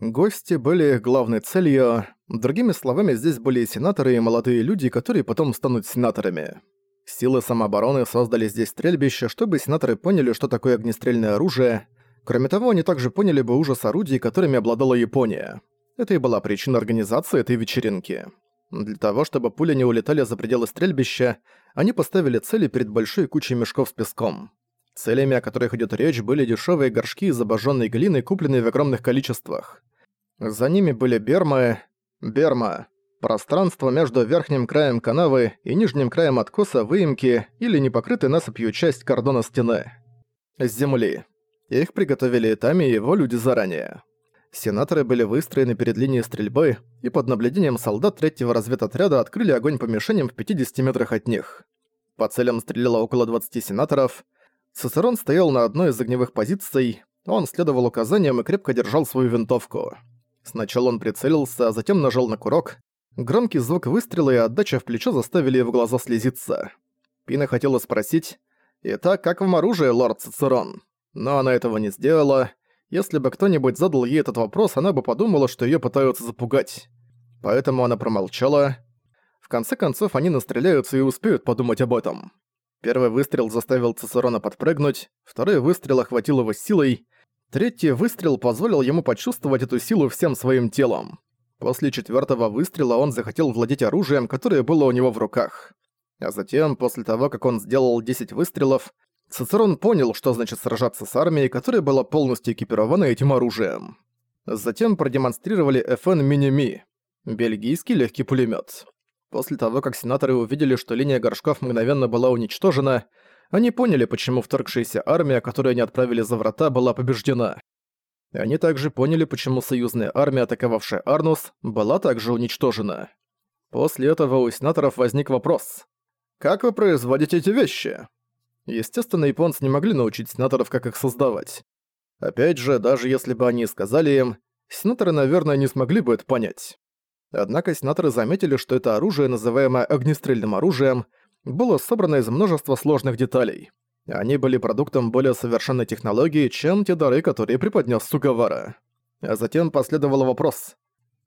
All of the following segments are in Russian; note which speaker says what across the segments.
Speaker 1: Гости были их главной целью. Другими словами, здесь были сенаторы и молодые люди, которые потом станут сенаторами. Силы самообороны создали здесь стрельбище, чтобы сенаторы поняли, что такое огнестрельное оружие. Кроме того, они также поняли бы ужас орудий, которыми обладала Япония. Это и была причина организации этой вечеринки. Для того, чтобы пули не улетали за пределы стрельбища, они поставили цели перед большой кучей мешков с песком. Целями, о которых идет речь, были дешевые горшки из обожженной глины, купленные в огромных количествах. За ними были бермы... Берма. Пространство между верхним краем канавы и нижним краем откоса выемки или непокрытой насыпью часть кордона стены. С земли. Их приготовили Тами и его люди заранее. Сенаторы были выстроены перед линией стрельбы, и под наблюдением солдат третьего разведотряда открыли огонь по мишеням в 50 метрах от них. По целям стреляло около 20 сенаторов. Цицерон стоял на одной из огневых позиций, он следовал указаниям и крепко держал свою винтовку. Сначала он прицелился, а затем нажал на курок. Громкий звук выстрела и отдача в плечо заставили его глаза слезиться. Пина хотела спросить, «Итак, как вам оружие, лорд Цицерон?» Но она этого не сделала. Если бы кто-нибудь задал ей этот вопрос, она бы подумала, что её пытаются запугать. Поэтому она промолчала. В конце концов, они настреляются и успеют подумать об этом. Первый выстрел заставил Цицерона подпрыгнуть, второй выстрел охватил его силой, третий выстрел позволил ему почувствовать эту силу всем своим телом. После четвертого выстрела он захотел владеть оружием, которое было у него в руках. А затем, после того, как он сделал 10 выстрелов, Цицерон понял, что значит сражаться с армией, которая была полностью экипирована этим оружием. Затем продемонстрировали FN Mini-Mi, бельгийский легкий пулемет. После того, как сенаторы увидели, что линия горшков мгновенно была уничтожена, они поняли, почему вторгшаяся армия, которую они отправили за врата, была побеждена. Они также поняли, почему союзная армия, атаковавшая Арнус, была также уничтожена. После этого у сенаторов возник вопрос. «Как вы производите эти вещи?» Естественно, японцы не могли научить сенаторов, как их создавать. Опять же, даже если бы они сказали им, сенаторы, наверное, не смогли бы это понять. Однако сенаторы заметили, что это оружие, называемое огнестрельным оружием, было собрано из множества сложных деталей. Они были продуктом более совершенной технологии, чем те дары, которые преподнес Сугавара. А затем последовал вопрос.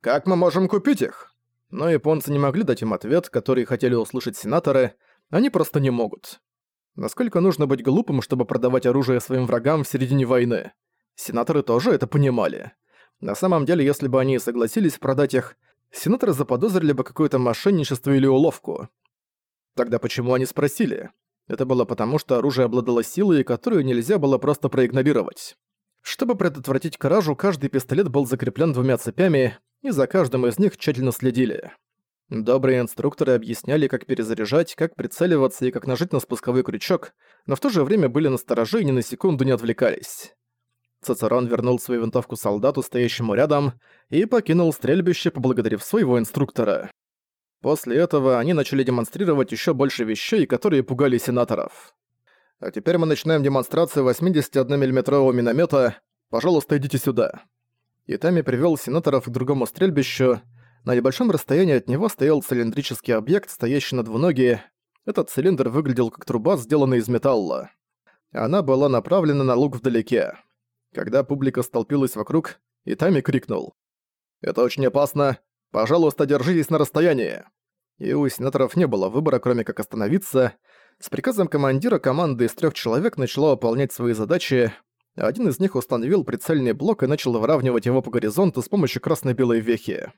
Speaker 1: «Как мы можем купить их?» Но японцы не могли дать им ответ, который хотели услышать сенаторы, они просто не могут. Насколько нужно быть глупым, чтобы продавать оружие своим врагам в середине войны? Сенаторы тоже это понимали. На самом деле, если бы они согласились продать их, сенаторы заподозрили бы какое-то мошенничество или уловку. Тогда почему они спросили? Это было потому, что оружие обладало силой, которую нельзя было просто проигнорировать. Чтобы предотвратить кражу, каждый пистолет был закреплен двумя цепями, и за каждым из них тщательно следили. Добрые инструкторы объясняли, как перезаряжать, как прицеливаться и как нажать на спусковой крючок, но в то же время были настороже и ни на секунду не отвлекались. Цицерон вернул свою винтовку солдату, стоящему рядом, и покинул стрельбище, поблагодарив своего инструктора. После этого они начали демонстрировать еще больше вещей, которые пугали сенаторов. А теперь мы начинаем демонстрацию 81 миллиметрового миномета. Пожалуйста, идите сюда. Итами привел сенаторов к другому стрельбищу, на небольшом расстоянии от него стоял цилиндрический объект, стоящий на двуногие. Этот цилиндр выглядел как труба, сделанная из металла. Она была направлена на лук вдалеке. Когда публика столпилась вокруг, Итами крикнул. «Это очень опасно. Пожалуйста, держитесь на расстоянии». И у сенаторов не было выбора, кроме как остановиться. С приказом командира команды из трех человек начала выполнять свои задачи. Один из них установил прицельный блок и начал выравнивать его по горизонту с помощью красно-белой вехи.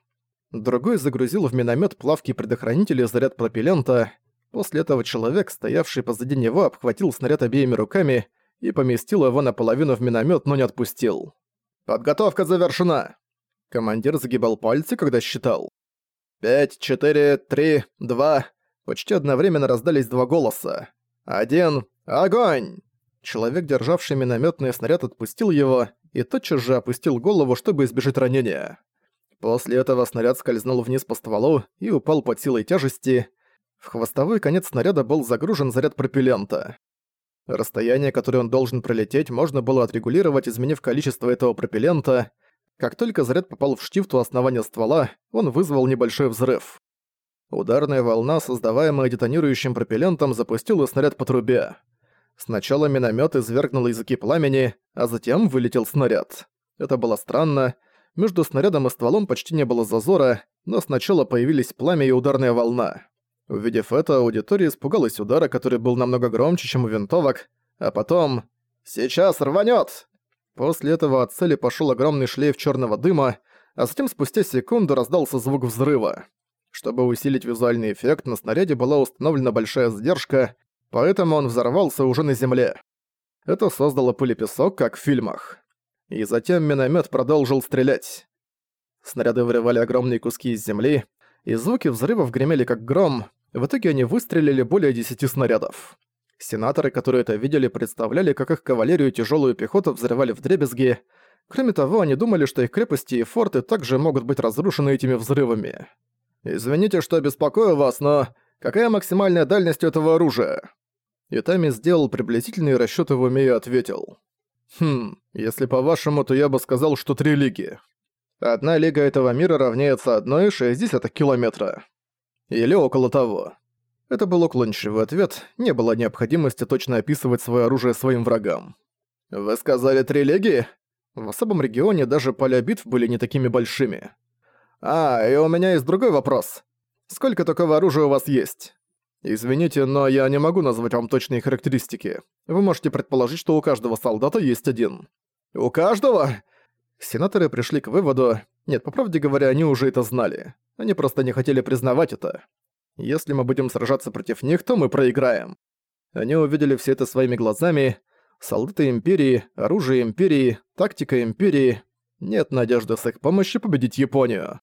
Speaker 1: Другой загрузил в миномет плавки предохранители заряд пропеллента. После этого человек, стоявший позади него, обхватил снаряд обеими руками и поместил его наполовину в миномет, но не отпустил. «Подготовка завершена!» Командир загибал пальцы, когда считал. «Пять, четыре, три, два...» Почти одновременно раздались два голоса. «Один... Огонь!» Человек, державший минометный снаряд, отпустил его и тотчас же опустил голову, чтобы избежать ранения. После этого снаряд скользнул вниз по стволу и упал под силой тяжести. В хвостовой конец снаряда был загружен заряд пропеллента. Расстояние, которое он должен пролететь, можно было отрегулировать, изменив количество этого пропеллента. Как только заряд попал в штифт у основания ствола, он вызвал небольшой взрыв. Ударная волна, создаваемая детонирующим пропеллентом, запустила снаряд по трубе. Сначала миномет извергнул языки пламени, а затем вылетел снаряд. Это было странно, Между снарядом и стволом почти не было зазора, но сначала появились пламя и ударная волна. Увидев это, аудитория испугалась удара, который был намного громче, чем у винтовок, а потом... «Сейчас рванет! После этого от цели пошел огромный шлейф черного дыма, а затем спустя секунду раздался звук взрыва. Чтобы усилить визуальный эффект, на снаряде была установлена большая задержка, поэтому он взорвался уже на земле. Это создало пылепесок, как в фильмах. И затем миномет продолжил стрелять. Снаряды вырывали огромные куски из земли, и звуки взрывов гремели как гром, в итоге они выстрелили более десяти снарядов. Сенаторы, которые это видели, представляли, как их кавалерию и тяжелую пехоту взрывали в дребезги. Кроме того, они думали, что их крепости и форты также могут быть разрушены этими взрывами. «Извините, что беспокою вас, но какая максимальная дальность этого оружия?» Итами сделал приблизительные расчёты в уме и ответил. «Хм, если по-вашему, то я бы сказал, что три лиги. Одна лига этого мира равняется 1,6 километра. Или около того. Это был уклончивый ответ, не было необходимости точно описывать свое оружие своим врагам. «Вы сказали три лиги?» В особом регионе даже поля битв были не такими большими. «А, и у меня есть другой вопрос. Сколько такого оружия у вас есть?» «Извините, но я не могу назвать вам точные характеристики. Вы можете предположить, что у каждого солдата есть один». «У каждого?» Сенаторы пришли к выводу... Нет, по правде говоря, они уже это знали. Они просто не хотели признавать это. Если мы будем сражаться против них, то мы проиграем. Они увидели все это своими глазами. Солдаты Империи, оружие Империи, тактика Империи. Нет надежды с их помощью победить Японию.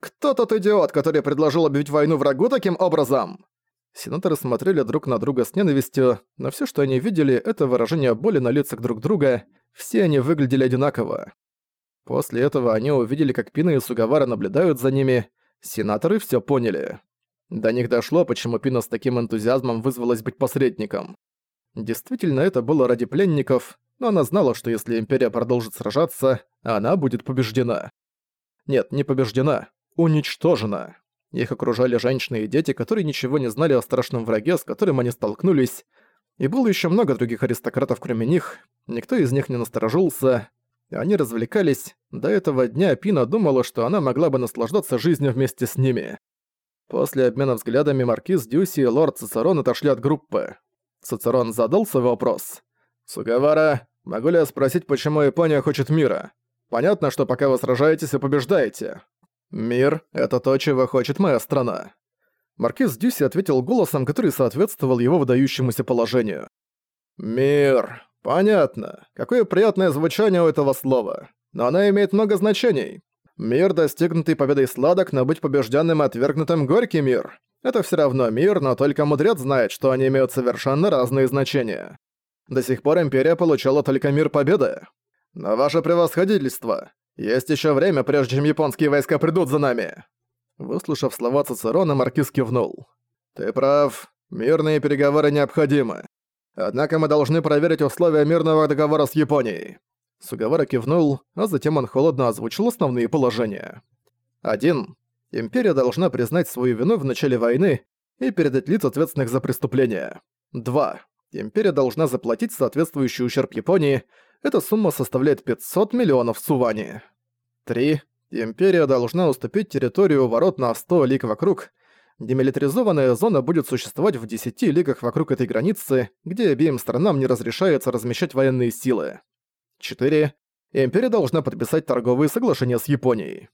Speaker 1: «Кто тот идиот, который предложил объявить войну врагу таким образом?» Сенаторы смотрели друг на друга с ненавистью, но все, что они видели, это выражение боли на лицах друг друга, все они выглядели одинаково. После этого они увидели, как Пина и Сугавара наблюдают за ними, сенаторы все поняли. До них дошло, почему Пина с таким энтузиазмом вызвалась быть посредником. Действительно, это было ради пленников, но она знала, что если Империя продолжит сражаться, она будет побеждена. Нет, не побеждена, уничтожена. Их окружали женщины и дети, которые ничего не знали о страшном враге, с которым они столкнулись. И было еще много других аристократов, кроме них. Никто из них не насторожился. Они развлекались. До этого дня Пина думала, что она могла бы наслаждаться жизнью вместе с ними. После обмена взглядами Маркиз Дюси и лорд Цицерон отошли от группы. Цицерон задал свой вопрос. «Сугавара, могу ли я спросить, почему Япония хочет мира? Понятно, что пока вы сражаетесь и побеждаете. Мир — это то, чего хочет моя страна». Маркиз Дюси ответил голосом, который соответствовал его выдающемуся положению. «Мир. Понятно. Какое приятное звучание у этого слова. Но оно имеет много значений. Мир, достигнутый победой сладок, но быть побежденным и отвергнутым горький мир. Это все равно мир, но только мудрец знает, что они имеют совершенно разные значения. До сих пор Империя получала только мир победы. Но ваше превосходительство, есть еще время, прежде чем японские войска придут за нами. Выслушав слова Цицерона, Маркиз кивнул. Ты прав, мирные переговоры необходимы. Однако мы должны проверить условия мирного договора с Японией. Сугавара кивнул, а затем он холодно озвучил основные положения. 1. Империя должна признать свою вину в начале войны и передать лиц ответственных за преступления. 2. Империя должна заплатить соответствующий ущерб Японии, эта сумма составляет 500 миллионов сувани. 3. Империя должна уступить территорию ворот на 100 лиг вокруг. Демилитаризованная зона будет существовать в 10 лигах вокруг этой границы, где обеим сторонам не разрешается размещать военные силы. 4. Империя должна подписать торговые соглашения с Японией.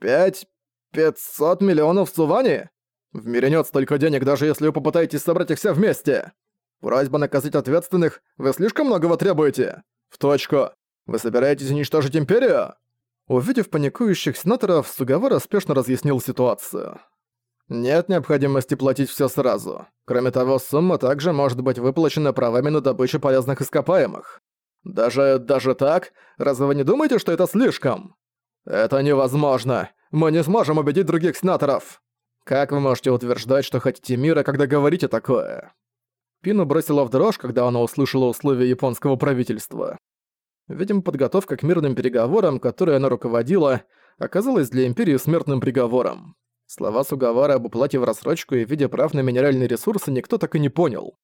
Speaker 1: 5. 500 миллионов сувани? В мире нет столько денег, даже если вы попытаетесь собрать их все вместе. Просьба наказать ответственных, вы слишком многого требуете. В точку. Вы собираетесь уничтожить Империю? Увидев паникующих сенаторов, Сугавара спешно разъяснил ситуацию. Нет необходимости платить все сразу. Кроме того, сумма также может быть выплачена правами на добычу полезных ископаемых. Даже... даже так? Разве вы не думаете, что это слишком? Это невозможно. Мы не сможем убедить других сенаторов. Как вы можете утверждать, что хотите мира, когда говорите такое? Пину бросила в дрожь, когда она услышала условия японского правительства. Видимо, подготовка к мирным переговорам, которой она руководила, оказалась для Империи смертным приговором. Слова Сугавара об уплате в рассрочку и в виде прав на минеральные ресурсы никто так и не понял.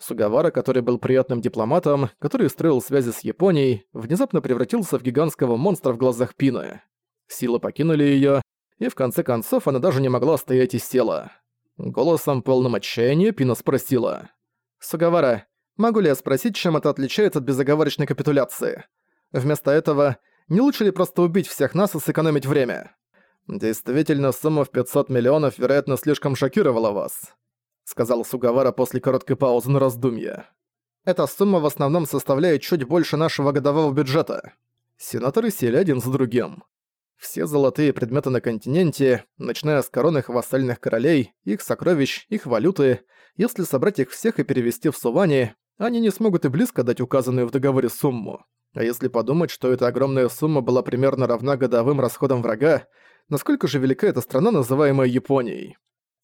Speaker 1: Сугавара, который был приятным дипломатом, который строил связи с Японией, внезапно превратился в гигантского монстра в глазах Пины. Силы покинули её, и в конце концов она даже не могла стоять и села. Голосом полным отчаяния Пина спросила. «Сугавара, могу ли я спросить, чем это отличается от безоговорочной капитуляции? Вместо этого, не лучше ли просто убить всех нас и сэкономить время?» «Действительно, сумма в 500 миллионов, вероятно, слишком шокировала вас», сказал Сугавара после короткой паузы на раздумье. «Эта сумма в основном составляет чуть больше нашего годового бюджета». Сенаторы сели один за другим. Все золотые предметы на континенте, начиная с корон их вассальных королей, их сокровищ, их валюты, если собрать их всех и перевести в Сувани, они не смогут и близко дать указанную в договоре сумму. А если подумать, что эта огромная сумма была примерно равна годовым расходам врага, насколько же велика эта страна, называемая Японией?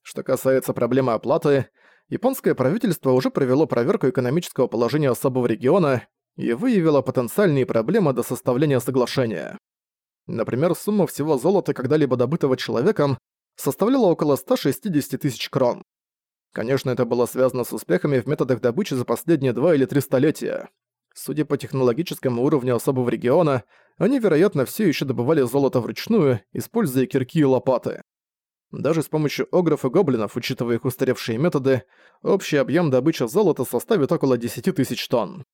Speaker 1: Что касается проблемы оплаты, японское правительство уже провело проверку экономического положения особого региона и выявило потенциальные проблемы до составления соглашения. Например, сумма всего золота, когда-либо добытого человеком, составляла около 160 тысяч крон. Конечно, это было связано с успехами в методах добычи за последние два или три столетия. Судя по технологическому уровню особого региона, они, вероятно, все еще добывали золото вручную, используя кирки и лопаты. Даже с помощью огров и гоблинов, учитывая их устаревшие методы, общий объем добычи золота составит около 10 тысяч тонн.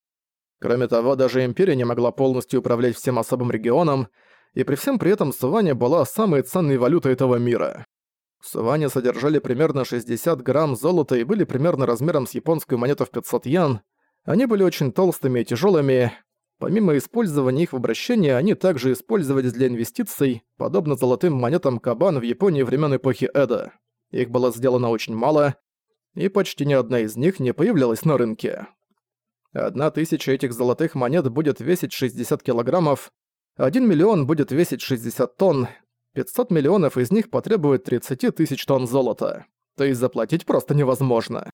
Speaker 1: Кроме того, даже Империя не могла полностью управлять всем особым регионом, и при всем при этом Сувани была самой ценной валютой этого мира. Сувани содержали примерно 60 грамм золота и были примерно размером с японскую монету в 500 ян. Они были очень толстыми и тяжелыми. Помимо использования их в обращении, они также использовались для инвестиций, подобно золотым монетам Кабан в Японии времен эпохи Эда. Их было сделано очень мало, и почти ни одна из них не появлялась на рынке. Одна тысяча этих золотых монет будет весить 60 килограммов, 1 миллион будет весить 60 тонн, 500 миллионов из них потребует 30 тысяч тонн золота. То есть заплатить просто невозможно.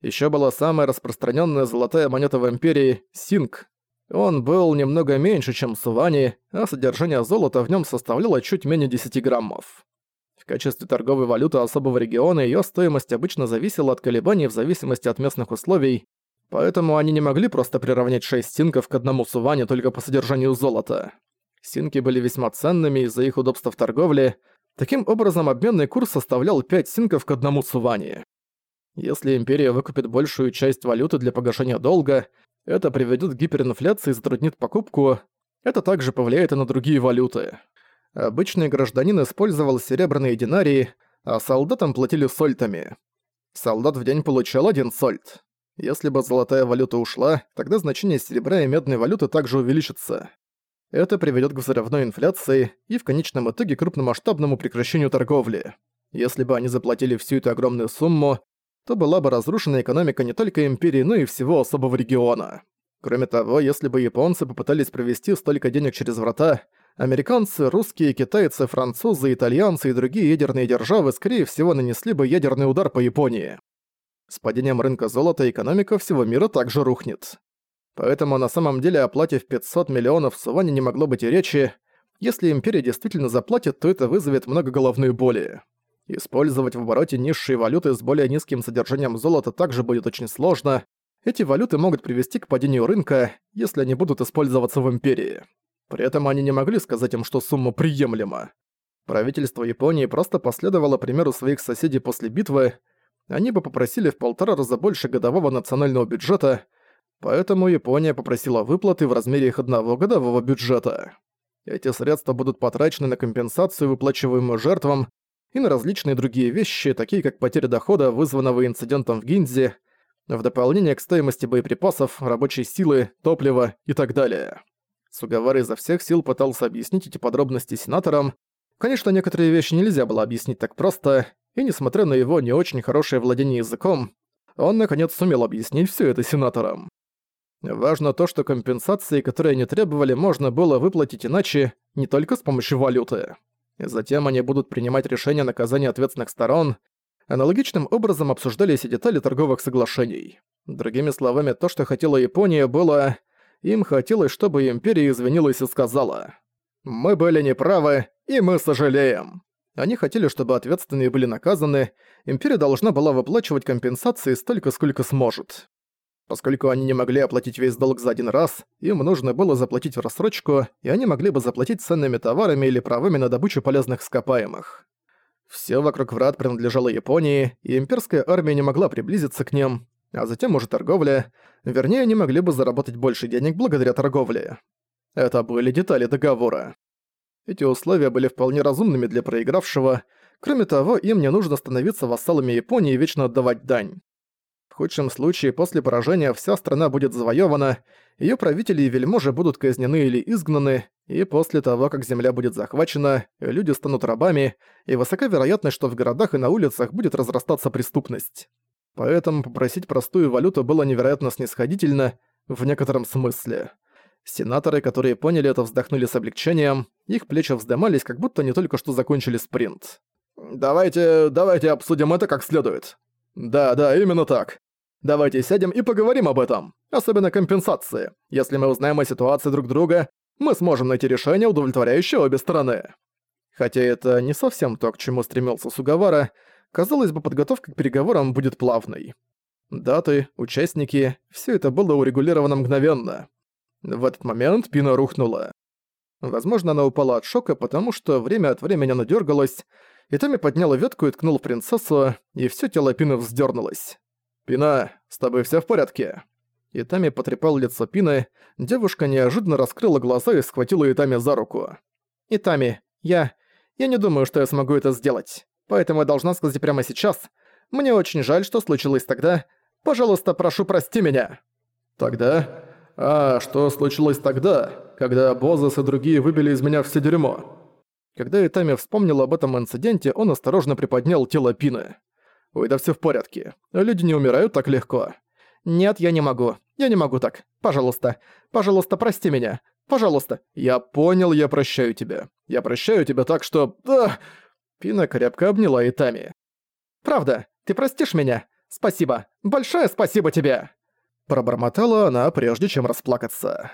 Speaker 1: Еще была самая распространенная золотая монета в Империи – Синг. Он был немного меньше, чем Сувани, а содержание золота в нем составляло чуть менее 10 граммов. В качестве торговой валюты особого региона ее стоимость обычно зависела от колебаний в зависимости от местных условий, Поэтому они не могли просто приравнять шесть синков к одному суване только по содержанию золота. Синки были весьма ценными из-за их удобства в торговле. Таким образом, обменный курс составлял 5 синков к одному суване. Если Империя выкупит большую часть валюты для погашения долга, это приведет к гиперинфляции и затруднит покупку. Это также повлияет и на другие валюты. Обычный гражданин использовал серебряные динарии, а солдатам платили сольтами. Солдат в день получал один сольт. Если бы золотая валюта ушла, тогда значение серебра и медной валюты также увеличится. Это приведет к взрывной инфляции и в конечном итоге крупномасштабному прекращению торговли. Если бы они заплатили всю эту огромную сумму, то была бы разрушена экономика не только империи, но и всего особого региона. Кроме того, если бы японцы попытались провести столько денег через врата, американцы, русские, китайцы, французы, итальянцы и другие ядерные державы скорее всего нанесли бы ядерный удар по Японии. С падением рынка золота экономика всего мира также рухнет. Поэтому на самом деле о плате в 500 миллионов Сувани не могло быть и речи. Если Империя действительно заплатит, то это вызовет много головной боли. Использовать в обороте низшие валюты с более низким содержанием золота также будет очень сложно. Эти валюты могут привести к падению рынка, если они будут использоваться в Империи. При этом они не могли сказать им, что сумма приемлема. Правительство Японии просто последовало примеру своих соседей после битвы, они бы попросили в полтора раза больше годового национального бюджета, поэтому Япония попросила выплаты в размере их одного годового бюджета. Эти средства будут потрачены на компенсацию, выплачиваемую жертвам, и на различные другие вещи, такие как потеря дохода, вызванного инцидентом в Гинзе, в дополнение к стоимости боеприпасов, рабочей силы, топлива и так далее. Сугавара изо всех сил пытался объяснить эти подробности сенаторам. Конечно, некоторые вещи нельзя было объяснить так просто, и несмотря на его не очень хорошее владение языком, он наконец сумел объяснить все это сенаторам. Важно то, что компенсации, которые они требовали, можно было выплатить иначе, не только с помощью валюты. Затем они будут принимать решения о наказании ответственных сторон. Аналогичным образом обсуждались и детали торговых соглашений. Другими словами, то, что хотела Япония, было... Им хотелось, чтобы Империя извинилась и сказала «Мы были неправы, и мы сожалеем». Они хотели, чтобы ответственные были наказаны, Империя должна была выплачивать компенсации столько, сколько сможет. Поскольку они не могли оплатить весь долг за один раз, им нужно было заплатить в рассрочку, и они могли бы заплатить ценными товарами или правами на добычу полезных ископаемых. Все вокруг врат принадлежало Японии, и имперская армия не могла приблизиться к ним, а затем уже торговля, вернее, они могли бы заработать больше денег благодаря торговле. Это были детали договора. Эти условия были вполне разумными для проигравшего, кроме того, им не нужно становиться вассалами Японии и вечно отдавать дань. В худшем случае, после поражения вся страна будет завоевана, ее правители и вельможи будут казнены или изгнаны, и после того, как земля будет захвачена, люди станут рабами, и высока вероятность, что в городах и на улицах будет разрастаться преступность. Поэтому попросить простую валюту было невероятно снисходительно, в некотором смысле. Сенаторы, которые поняли это, вздохнули с облегчением, их плечи вздымались, как будто не только что закончили спринт. «Давайте, давайте обсудим это как следует», «Да, да, именно так. Давайте сядем и поговорим об этом, особенно компенсации. Если мы узнаем о ситуации друг друга, мы сможем найти решение, удовлетворяющее обе стороны». Хотя это не совсем то, к чему стремился Сугавара, казалось бы, подготовка к переговорам будет плавной. Даты, участники — все это было урегулировано мгновенно. В этот момент Пина рухнула. Возможно, она упала от шока, потому что время от времени она дергалась, и Томми подняла ветку и ткнул принцессу, и все тело Пины вздернулось. «Пина, с тобой все в порядке?» И Тами потрепал лицо Пины, девушка неожиданно раскрыла глаза и схватила Итами за руку. «Итами, я... я не думаю, что я смогу это сделать. Поэтому я должна сказать прямо сейчас. Мне очень жаль, что случилось тогда. Пожалуйста, прошу, прости меня». «Тогда? А что случилось тогда, когда Бозас и другие выбили из меня все дерьмо?» Когда Итами вспомнил об этом инциденте, он осторожно приподнял тело Пины. «Ой, да всё в порядке. Люди не умирают так легко». «Нет, я не могу. Я не могу так. Пожалуйста. Пожалуйста, прости меня. Пожалуйста». «Я понял, я прощаю тебя. Я прощаю тебя так, что...» а! Пина крепко обняла Итами. «Правда, ты простишь меня? Спасибо. Большое спасибо тебе!» Пробормотала она, прежде чем расплакаться.